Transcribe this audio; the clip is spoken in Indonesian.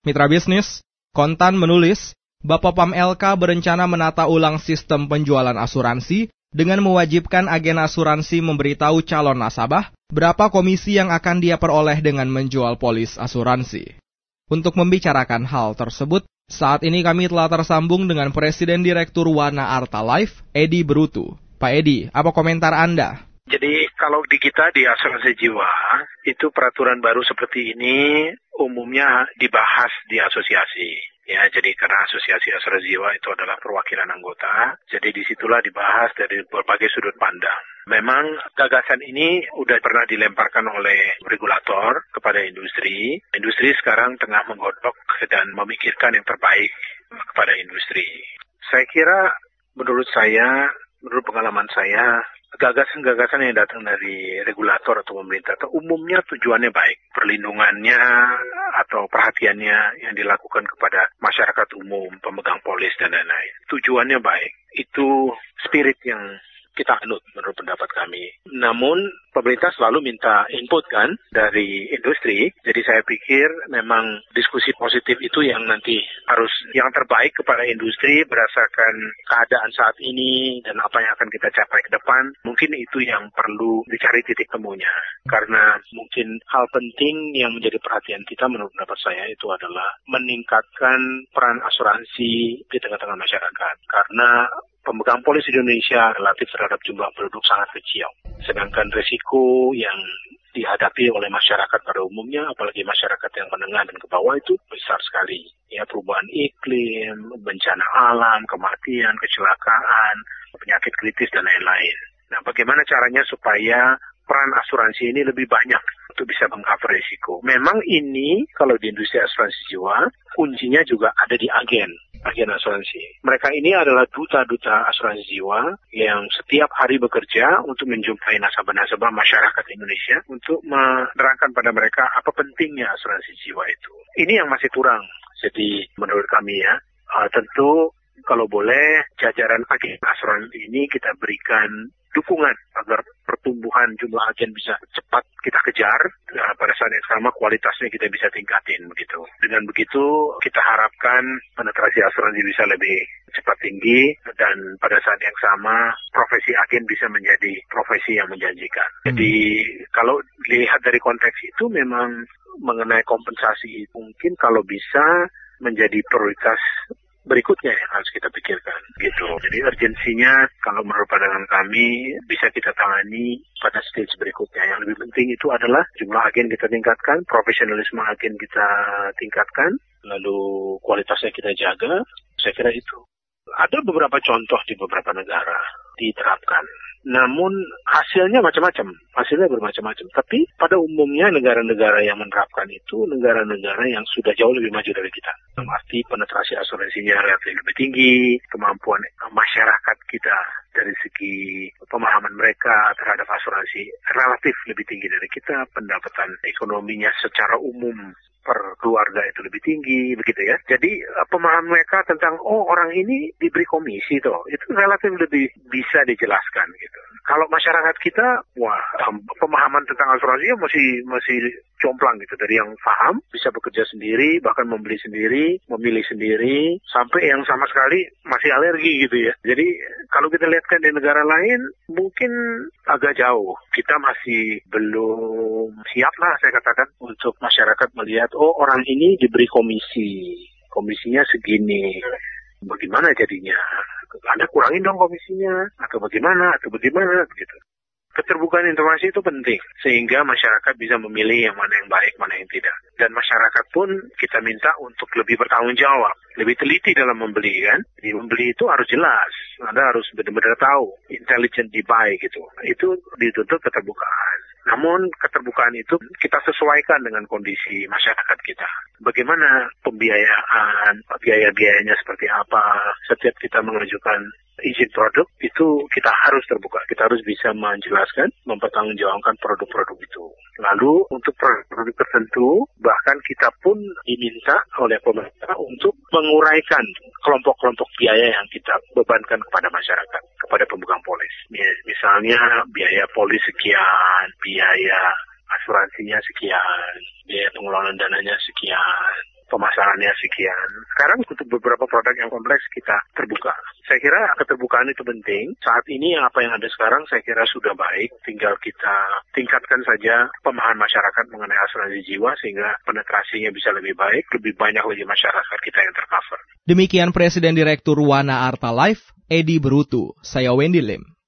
Mitra bisnis, Kontan menulis, Bapak Pam LK berencana menata ulang sistem penjualan asuransi dengan mewajibkan agen asuransi memberitahu calon nasabah berapa komisi yang akan dia peroleh dengan menjual polis asuransi. Untuk membicarakan hal tersebut, saat ini kami telah tersambung dengan Presiden Direktur Wana Arta Life, Edi Brutu. Pak Edi, apa komentar Anda? Jadi kalau di kita di asuransi jiwa, itu peraturan baru seperti ini umumnya dibahas di asosiasi. Ya, jadi karena asosiasi asuransi jiwa itu adalah perwakilan anggota, jadi di situlah dibahas dari berbagai sudut pandang. Memang gagasan ini sudah pernah dilemparkan oleh regulator kepada industri. Industri sekarang tengah menggodok dan memikirkan yang terbaik kepada industri. Saya kira menurut saya, menurut pengalaman saya, gagasan-gagasan yang datang dari regulator atau pemerintah itu umumnya tujuannya baik. Perlindungannya atau perhatiannya yang dilakukan kepada masyarakat umum, pemegang polis dan lain-lain. Tujuannya baik. Itu spirit yang kita anut menurut pendapat kami. Namun pemerintah selalu minta input kan dari industri. Jadi saya pikir memang diskusi positif itu yang nanti harus yang terbaik kepada industri berdasarkan keadaan saat ini dan apa yang akan kita capai ke depan. Mungkin itu yang perlu dicari titik temunya. Karena mungkin hal penting yang menjadi perhatian kita menurut pendapat saya itu adalah meningkatkan peran asuransi di tengah-tengah masyarakat. Karena pemegang polis di Indonesia relatif terhadap jumlah penduduk sangat kecil. Sedangkan risiko yang dihadapi oleh masyarakat pada umumnya, apalagi masyarakat yang menengah dan ke bawah itu besar sekali. Ya, perubahan iklim, bencana alam, kematian, kecelakaan, penyakit kritis, dan lain-lain. Nah, bagaimana caranya supaya peran asuransi ini lebih banyak untuk bisa mengcover risiko. Memang ini kalau di industri asuransi jiwa, kuncinya juga ada di agen agen asuransi. Mereka ini adalah duta-duta asuransi jiwa yang setiap hari bekerja untuk menjumpai nasabah-nasabah masyarakat Indonesia untuk menerangkan pada mereka apa pentingnya asuransi jiwa itu. Ini yang masih kurang. Jadi menurut kami ya, uh, tentu kalau boleh jajaran agen asuransi ini kita berikan dukungan agar pertumbuhan jumlah agen bisa cepat kita kejar nah, pada saat yang sama kualitasnya kita bisa tingkatin begitu. Dengan begitu kita harapkan penetrasi asuransi bisa lebih cepat tinggi dan pada saat yang sama profesi agen bisa menjadi profesi yang menjanjikan. Hmm. Jadi kalau lihat dari konteks itu memang mengenai kompensasi mungkin kalau bisa menjadi prioritas berikutnya yang harus kita pikirkan gitu. Jadi urgensinya kalau menurut pandangan kami bisa kita tangani pada stage berikutnya. Yang lebih penting itu adalah jumlah agen kita tingkatkan, profesionalisme agen kita tingkatkan, lalu kualitasnya kita jaga. Saya kira itu. Ada beberapa contoh di beberapa negara diterapkan namun hasilnya macam-macam, hasilnya bermacam-macam. Tapi pada umumnya negara-negara yang menerapkan itu negara-negara yang sudah jauh lebih maju dari kita. Arti penetrasi asuransinya relatif lebih tinggi, kemampuan masyarakat kita dari segi pemahaman mereka terhadap asuransi relatif lebih tinggi dari kita, pendapatan ekonominya secara umum per keluarga itu lebih tinggi begitu ya. Jadi uh, pemahaman mereka tentang oh orang ini diberi komisi toh itu relatif lebih bisa dijelaskan gitu. Kalau masyarakat kita wah pemahaman tentang asuransi masih masih jomplang gitu dari yang paham bisa bekerja sendiri bahkan membeli sendiri memilih sendiri sampai yang sama sekali masih alergi gitu ya. Jadi kalau kita lihatkan di negara lain mungkin agak jauh. Kita masih belum siap lah saya katakan untuk masyarakat melihat oh orang ini diberi komisi, komisinya segini. Bagaimana jadinya? Anda kurangin dong komisinya, atau bagaimana, atau bagaimana, gitu. Keterbukaan informasi itu penting, sehingga masyarakat bisa memilih yang mana yang baik, mana yang tidak. Dan masyarakat pun kita minta untuk lebih bertanggung jawab, lebih teliti dalam membeli kan. Jadi membeli itu harus jelas, Anda harus benar-benar tahu, intelligent buy gitu. Itu dituntut keterbukaan. Namun keterbukaan itu kita sesuaikan dengan kondisi masyarakat kita. Bagaimana pembiayaan, biaya-biayanya seperti apa, setiap kita mengajukan izin produk itu kita harus terbuka. Kita harus bisa menjelaskan, mempertanggungjawabkan produk-produk itu. Lalu untuk produk-produk tertentu, bahkan kita pun diminta oleh pemerintah untuk menguraikan kelompok-kelompok biaya yang kita bebankan kepada masyarakat, kepada pemegang polis. Misalnya biaya polis sekian, biaya asuransinya sekian, biaya pengelolaan dananya sekian, pemasaran bahannya sekian. Sekarang untuk beberapa produk yang kompleks kita terbuka. Saya kira keterbukaan itu penting. Saat ini apa yang ada sekarang saya kira sudah baik. Tinggal kita tingkatkan saja pemahaman masyarakat mengenai asuransi jiwa sehingga penetrasinya bisa lebih baik, lebih banyak lagi masyarakat kita yang tercover. Demikian Presiden Direktur Wana Arta Life, Edi Berutu. Saya Wendy Lim.